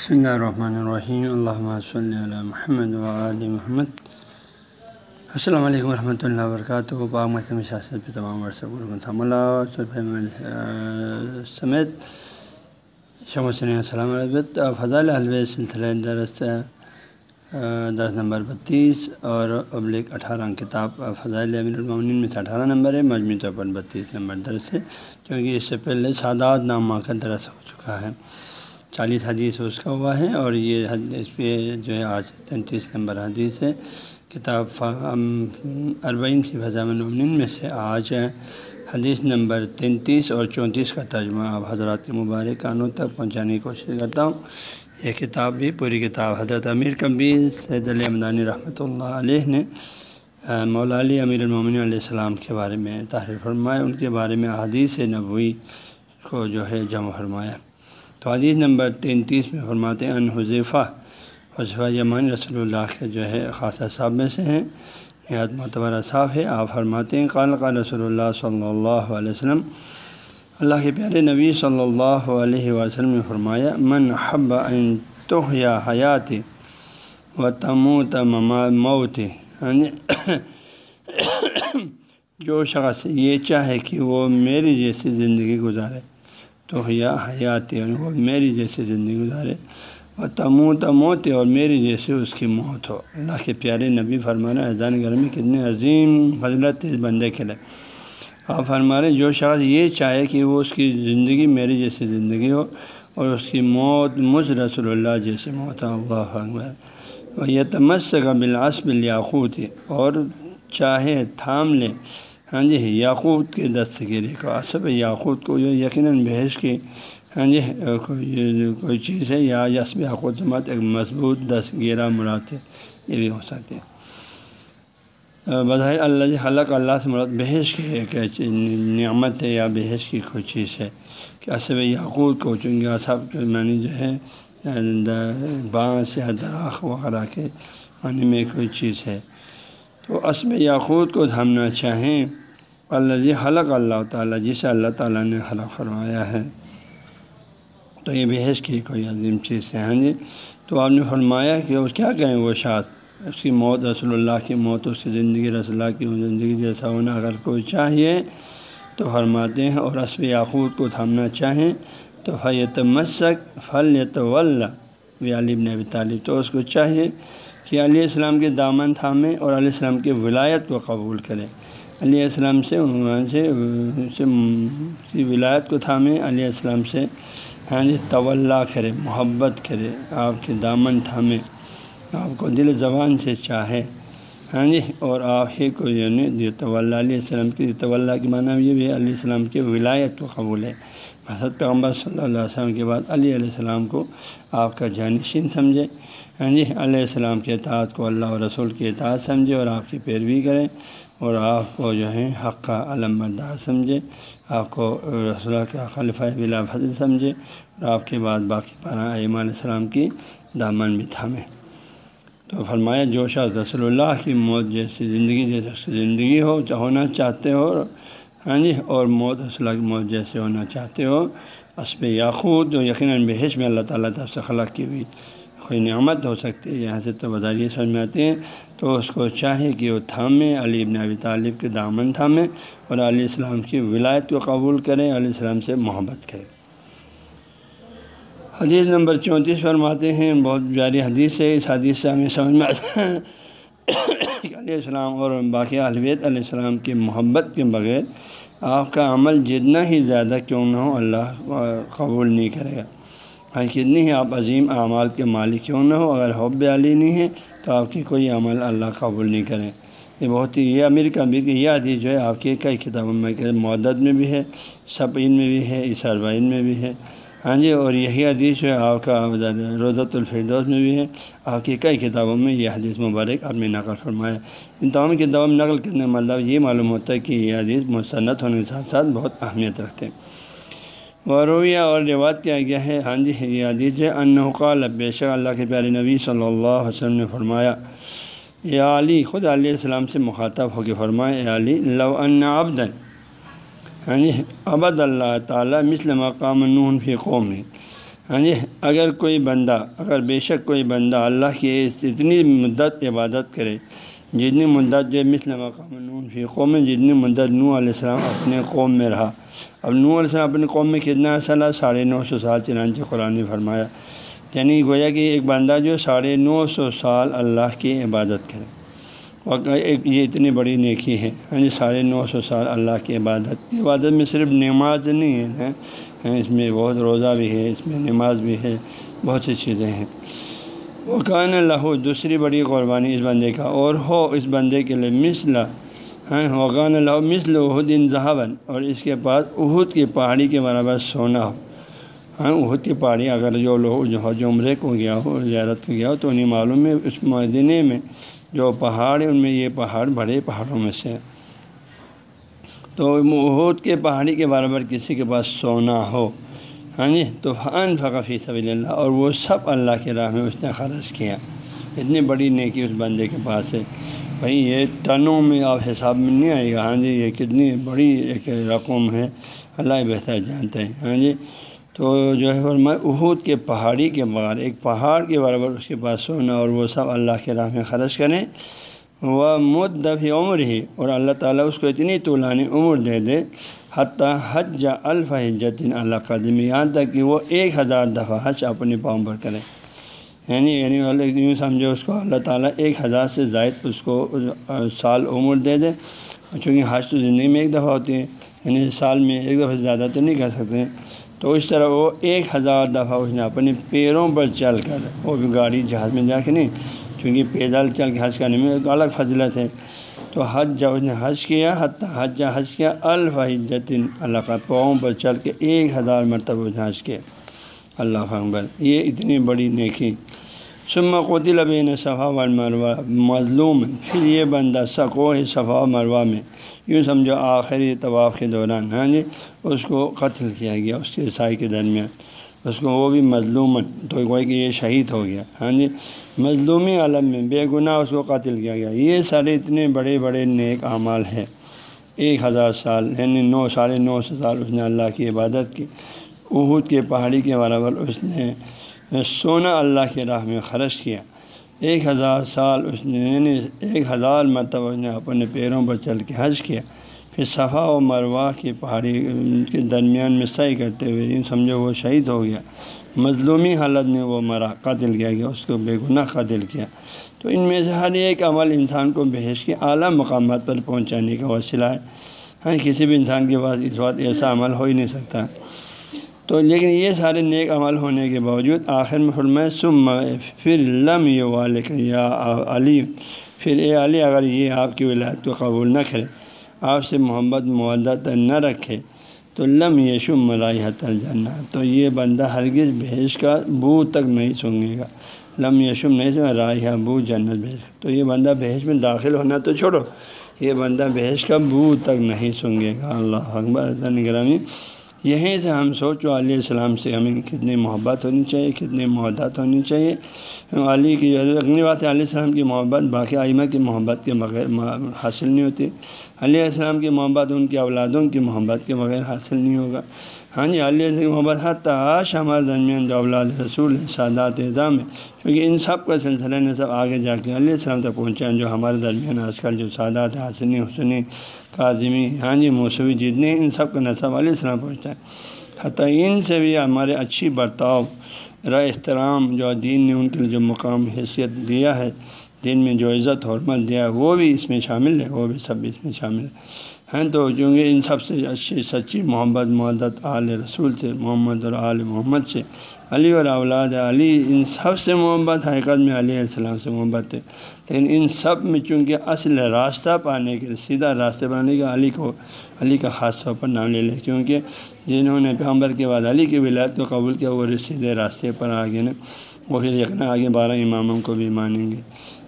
بسم اللہ الرحمن الرحیم اللہ صلی علی محمد وعلی محمد السلام علیکم ورحمۃ اللہ وبرکاتہ پاک محکمہ شاست پہ تمام ورثہ سمیت شمس السلام علیکم فضال حلوِ سلسلہ درس درس نمبر بتیس اور ابلک اٹھارہ کتاب فضائل امیر المومن میں سے اٹھارہ نمبر ہے، مجموعی طور پر بتیس نمبر درس ہے، کیونکہ اس سے پہلے سادات نامہ کا درس ہو چکا ہے۔ چالیس حدیث اس کا ہوا ہے اور یہ حدیث پہ جو ہے آج تینتیس نمبر حدیث ہے۔ کتاب اربعین کی فضا المن میں سے آج حدیث نمبر تینتیس اور چونتیس کا ترجمہ آپ حضرات کے مبارک کانوں تک پہنچانے کی کوشش کرتا ہوں۔ یہ کتاب بھی پوری کتاب حضرت امیر کبیر سید علیہ امدانی رحمۃ اللہ علیہ نے مولا علی امیر المومن علیہ السلام کے بارے میں تحریر فرمایا ان کے بارے میں حدیث نبوی کو جو ہے جمع فرمایا۔ تو حدیث نمبر تینتیس میں فرماتے ہیں، ان حضیفہ حضفہ یمان رسول اللہ کے جو ہے خاصہ صاحب میں سے ہیں۔ نہایت معتبر صاحب ہے آپ فرماتے ہیں، قال قال رسول اللہ صلی اللہ علیہ وسلم۔ اللہ کے پیارے نبی صلی اللہ علیہ وسلم نے فرمایا، من حب ان تو یا حیات و تمو تما موت جو شخص یہ چاہے کہ وہ میری جیسی زندگی گزارے۔ تو یا حیات وہ میری جیسی زندگی گزارے اور تمو، تموت اور میری جیسے اس کی موت ہو۔ اللہ کے پیارے نبی فرمانا، اذان گرمی کتنے عظیم فضلت بندے کے لیے۔ آپ فرمارے، جو شخص یہ چاہے کہ وہ اس کی زندگی میری جیسی زندگی ہو اور اس کی موت مجھ رسول اللہ جیسے موت اللہ اکبر۔ یہ تمس کا بلاس یاقوت اور چاہے تھام لے۔ ہاں جی یاقوت کے دستگیری کو عصب یاقوت کو جو یقیناً بحث کی ہاں جی کوئی چیز ہے، یا یسب یاقوت مت ایک مضبوط دستگیرہ مراد ہے، یہ بھی ہو سکتے ہیں۔ بظاہر اللہ جی حلق اللہ سے مراد بحث کی ایک نعمت ہے یا بحث کی کوئی چیز ہے کہ عصب یاقوت کو، چونکہ عصب کے معنی جو ہے، بانس یا دراخ وغیرہ کے معنی میں کوئی چیز ہے۔ تو عصب یاقوت کو تھامنا چاہیں اللہ جی حلق اللہ تعالیٰ، جسے اللہ تعالیٰ نے حلق فرمایا ہے۔ تو یہ بحث کی کوئی عظیم چیز ہے ہاں جی؟ تو آپ نے فرمایا کہ وہ کیا کریں وہ شاذ اس کی موت رسول اللہ کی موت، اس کی زندگی رسول اللہ کی زندگی جیسا ہونا اگر کوئی چاہیے تو فرماتے ہیں، اور عصب یاقوت کو تھامنا چاہیں تو فیت مسک پھل علی ابن ابی طالب تو اس کو چاہیے کہ علیہ السلام کے دامن تھامیں اور علیہ السلام کی ولایت کو قبول کرے۔ علیہ السلام سے سے ولایت کو تھامیں علیہ السلام سے ہاں جی طلّہ کرے، محبت کرے، آپ کے دامن تھامیں آپ کو دل زبان سے چاہے ہاں جی اور آپ ہی کو یعنی طول علیہ السلام کی طول کے معنی یہ بھی علیہ السلام کی ولایت کو قبول ہے۔ حضرت پیغمبر صلی اللہ علیہ وسلم کے بعد علی علیہ السلام کو آپ کا جانشین سمجھے۔ ہاں جی علیہ السلام کے اطاعت کو اللہ اور رسول کے اطاعت سمجھے اور آپ کی پیروی کریں اور آپ کو جو ہے حق کا علم دار سمجھے، آپ کو رسول کا خلفۂ بلا فضل سمجھے اور آپ کے بعد باقی پارا ایم علیہ السلام کی دامن بھی تھامیں تو فرمایا، جو رسول اللہ کی موت جیسی زندگی جیسے زندگی ہو، ہونا چاہتے ہو ہاں جی اور موت اللہ کی موت جیسے ہونا چاہتے ہو اسب یاقوت جو یقیناً بحث میں اللہ تعالیٰ طرف سے خلق کی ہوئی کوئی نعمت ہو سکتی ہے۔ یہاں سے تو بظاہر سمجھ میں آتے ہیں تو اس کو چاہے کہ وہ تھامے، علی ابن ابی طالب کے دامن تھامے اور علیہ السلام کی ولایت کو قبول کریں علیہ السلام سے محبت کریں حدیث نمبر چونتیس فرماتے ہیں، بہت پیاری حدیث ہے، اس حدیث سے ہمیں سمجھ میں آتا ہے علیہ السلام اور باقی الویت علیہ السلام کی محبت کے بغیر آپ کا عمل جتنا ہی زیادہ کیوں نہ ہو، اللہ قبول نہیں کرے گا۔ ہاں، کتنی ہی آپ عظیم اعمال کے مالک کیوں نہ ہو، اگر حب علی نہیں ہے تو آپ کی کوئی عمل اللہ قبول نہیں کرے۔ یہ بہت ہی، یہ امیر کا امیر یہ حدیث جو ہے، آپ کی کئی کتابوں میں معدت میں بھی ہے سپین میں بھی ہے عیسربین میں بھی ہے۔ ہاں جی اور یہی حدیث جو ہے، آپ کا روزت الفردوس میں بھی ہے۔ آپ کی کئی کتابوں میں یہ حدیث مبارک آپ نے نقل فرمایا۔ ان تمام کتابوں میں نقل کرنے مطلب یہ معلوم ہوتا ہے کہ یہ حدیث مستند ہونے کے ساتھ ساتھ بہت اہمیت رکھتے ہیں۔ ورویہ اور روایت کیا گیا ہے؟ ہاں جی یہ حدیث انقال بے شک اللہ کے پیارے نبی صلی اللہ علیہ وسلم نے فرمایا یا علی، خود علیہ السلام سے مخاطب ہو کے فرمایا اے علی، لو ان عبدن ہاں جی ابد اللہ تعالیٰ مثل مقام نون فی قوم ہاں جی اگر کوئی بندہ، اگر بے شک کوئی بندہ اللہ کی اتنی مدت عبادت کرے جتنی مدت جو مثل مقام نون فی قوم میں جتنی مدت نو علیہ السلام اپنے قوم میں رہا۔ اب نو علیہ السلام اپنے قوم میں کتنا سال ساڑھے نو سو سال، چنانچہ قرآن نے فرمایا۔ یعنی گویا کہ ایک بندہ جو ساڑھے نو سو سال اللہ کی عبادت کرے۔ ایک یہ اتنی بڑی نیکی ہے۔ ہاں جی ساڑھے نو سو سال اللہ کی عبادت۔ عبادت میں صرف نماز نہیں ہے اس میں بہت روزہ بھی ہے، اس میں نماز بھی ہے، بہت سی چیزیں ہیں۔ وہ کان اللہ دوسری بڑی قربانی اس بندے کا، اور ہو اس بندے کے لیے مثل ہاں وقان اللہ مثل عہد ان ذہبن اور اس کے پاس اہد کی پہاڑی کے برابر سونا ہو۔ ہاں اہد کی پہاڑی اگر جو لوگ جو حج عمرے کو گیا ہو، زیارت کو گیا ہو، تو انہیں معلوم ہے اس مدینہ میں جو پہاڑ ہیں ان میں یہ پہاڑ بڑے پہاڑوں میں سے۔ تو اہد کے پہاڑی کے برابر کسی کے پاس سونا ہو۔ ہاں جی تو فن فقفی صبی اللہ اور وہ سب اللہ کے راہ میں اس نے خرچ کیا۔ اتنی بڑی نیکی اس بندے کے پاس ہے۔ بھائی، یہ تنوں میں آپ حساب میں نہیں آئے گا۔ ہاں جی یہ کتنی بڑی ایک رقم ہے۔ اللہ بہتر جانتے ہیں ہاں جی تو جو ہے فرمائے اہود کے پہاڑی کے بغیر، ایک پہاڑ کے برابر اس کے پاس سونا اور وہ سب اللہ کے راہ میں خرچ کریں۔ وہ مدفع عمر ہی اور اللہ تعالیٰ اس کو اتنی طولانی عمر دے دے حتیٰ حج یا الفجن اللہ قدم یہاں تک کہ وہ ایک ہزار دفعہ حج اپنے پاؤں پر کرے۔ یعنی یعنی یوں سمجھو اس کو، اللہ تعالیٰ ایک ہزار سے زائد اس کو سال عمر دے دے۔ چونکہ حج تو زندگی میں ایک دفعہ ہوتی ہے یعنی سال میں ایک دفعہ سے زیادہ تو نہیں کر سکتے تو اس طرح وہ ایک ہزار دفعہ اس نے اپنے پیروں پر چل کر، وہ بھی گاڑی جہاز میں جا کے نہیں، چونکہ پیدل چل کے حج کرنے میں ایک الگ فضلت ہے۔ تو حج جب اس نے حج کیا، حتیٰ حج حج کیا الفحجت اللہ کا پاؤں پر چل کے ایک ہزار مرتبہ اس نے حج کیا۔ اللہ اکبر یہ اتنی بڑی نیکی۔ سما قطل البین صفا و مروا مظلوم۔ پھر یہ بندہ سکو ہے صفا مروا میں۔ یوں سمجھو آخری طواف کے دوران ہاں جی اس کو قتل کیا گیا، اس کے عیسائی کے درمیان۔ اس کو وہ بھی مظلوم تو کوئی کہ یہ شہید ہو گیا۔ ہاں جی مظلومی عالم میں بے گناہ اس کو قتل کیا گیا۔ یہ سارے اتنے بڑے بڑے نیک اعمال ہیں۔ ایک ہزار سال یعنی نو، ساڑھے نو سو سال اس نے اللہ کی عبادت کی۔ اہود کے پہاڑی کے برابر اس نے سونا اللہ کے راہ میں خرچ کیا۔ ایک ہزار سال اس نے یعنی ایک ہزار مرتبہ اس نے اپنے پیروں پر چل کے حج کیا۔ پھر صفا و مروا کی پہاڑی کے درمیان میں صحیح کرتے ہوئے یوں سمجھو وہ شہید ہو گیا۔ مظلومی حالت میں وہ مرا قتل کیا گیا، اس کو بے گناہ قتل کیا۔ تو ان میں سے ہر ایک عمل انسان کو بحث کے اعلیٰ مقامات پر پہنچانے کا وسیلہ ہے۔ ہاں کسی بھی انسان کے پاس اس وقت ایسا عمل ہو ہی نہیں سکتا۔ تو لیکن یہ سارے نیک عمل ہونے کے باوجود آخر میں فرمائے سم پھر لم یہ والک یا علی. پھر اے علی، اگر یہ آپ کی ولایت کو قبول نہ کرے آپ سے محبت مودت نہ رکھے تو لم یشم ملائی الجنہ، تو یہ بندہ ہرگز بھیج کا بو تک نہیں سنگے گا۔ لم یشم نہیں سنگا رائے بو جنت بھیج تو یہ بندہ بھیج میں داخل ہونا تو چھوڑو، یہ بندہ بھیج کا بو تک نہیں سنگے گا۔ اللہ اکبر گرامی یہیں سے ہم سوچو علیہ السلام سے ہمیں کتنی محبت ہونی چاہیے، کتنی محبت ہونی چاہیے۔ علی کی اگلی بات ہے، علیہ السلام کی محبت باقی آئمہ کی محبت کے بغیر حاصل نہیں ہوتی۔ علیہ السلام کی محبت، ان کی اولادوں کی محبت کے بغیر حاصل نہیں ہوگا۔ ہاں جی علیہ السلام کی محبت حتی تاش ہمارے درمیان جو اولاد رسول ہے سادات اعظام ہے کیونکہ ان سب کا سلسلہ نے سب آگے جا کے علیہ السلام تک پہنچا جو ہمارے درمیان آج کل جو سادات، حسنی حسنی، کاظمی ہاں جی موسوی جتنے ان سب کا نصب علیہ السلام پہنچتا ہے۔ حتیٰ ان سے بھی ہمارے اچھی برتاؤ، رائے، احترام جو دین نے ان کے لیے جو مقام، حیثیت دیا ہے دین میں جو عزت حرمت دیا ہے وہ بھی اس میں شامل ہے، وہ بھی سب اس میں شامل ہے۔ ہیں تو چونکہ ان سب سے اچھی، سچی محبت، محدت آل رسول سے، محمد اور آل محمد سے، علی اور اولاد علی، ان سب سے محبت حقیقت میں علیہ السلام سے محبت ہے۔ لیکن ان سب میں چونکہ اصل راستہ پانے کے سیدھا راستے پانے کا علی کو، علی کا خاص طور پر نام لے لے۔ کیونکہ جنہوں نے پیغمبر کے بعد علی کی ولایت کو قبول کیا، وہ سیدھے راستے پر آگے نا، وہ پھر یقینا آگے بارہ اماموں کو بھی مانیں گے۔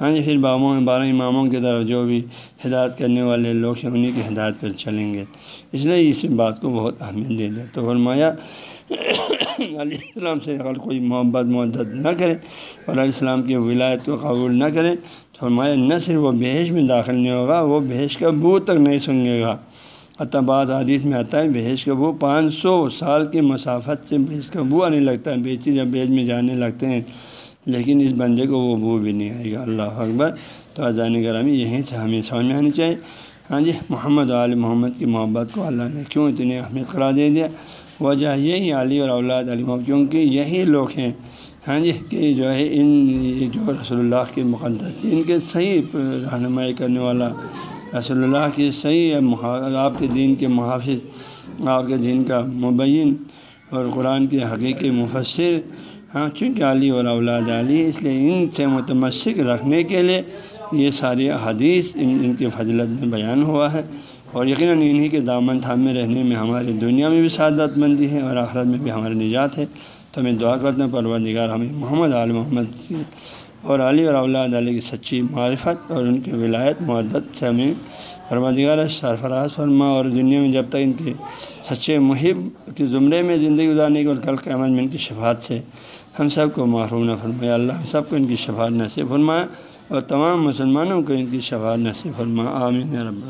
ہاں جی پھر بابوں بارہ اماموں کی طرف جو بھی ہدایت کرنے والے لوگ ہیں انہیں کی ہدایت پر چلیں گے۔ اس لیے اس بات کو بہت اہمیت دے دیں۔ تو فرمایا، علیہ السلام سے اگر کوئی محبت محدت نہ کرے اور علیہ السلام کی ولایت کو قبول نہ کرے، تو فرمایا، نہ صرف وہ بحث میں داخل نہیں ہوگا، وہ بحث کا بو تک نہیں سنگے گا۔ حتیٰ بعض حدیث میں آتا ہے بھیج کا بو پانچ سو سال کی مسافت سے بھیج کا بو آنے لگتا ہے، بیچی جب بیج میں جانے لگتے ہیں۔ لیکن اس بندے کو وہ بو بھی نہیں آئے گا، اللہ اکبر۔ تو اذان گرامی یہیں سے ہمیں سمجھ میں آنی چاہیے۔ ہاں جی محمد عال محمد کی محبت کو اللہ نے کیوں اتنی اہمیت قرار دے دیا؟ وجہ یہی علی اور اولاد علی محمد، کیونکہ یہی لوگ ہیں۔ ہاں جی کہ جو ہے ان جو رسول اللہ کے مقدس ان کے صحیح رہنمائی کرنے والا، رسول اللہ کی صحیح آپ کے دین کے محافظ، آپ کے دین کا مبین اور قرآن کے حقیقی مفسر ہاں چونکہ علی اور اولاد علی اس لیے ان سے متمسک رکھنے کے لیے یہ ساری حدیث ان ان کی فضلت میں بیان ہوا ہے۔ اور یقیناً انہی کے دامن تھامے رہنے میں ہماری دنیا میں بھی سعادت مندی ہے اور آخرت میں بھی ہماری نجات ہے۔ تو ہمیں دعا کرتے ہیں پروردگار ہمیں محمد عال محمد کی اور علی اور اولاد علی کی سچی معرفت اور ان کی ولایت معدت سے ہمیں پروردگار سرفراز فرما اور دنیا میں جب تک ان کے سچے محب کے زمرے میں زندگی گزارنے کی اور کل قیامت میں ان کی شفاعت سے ہم سب کو محروم نہ فرمایا اللہ ہم سب کو ان کی شفاعت نصیب فرمایا اور تمام مسلمانوں کو ان کی شفاعت نصیب فرما آمین رب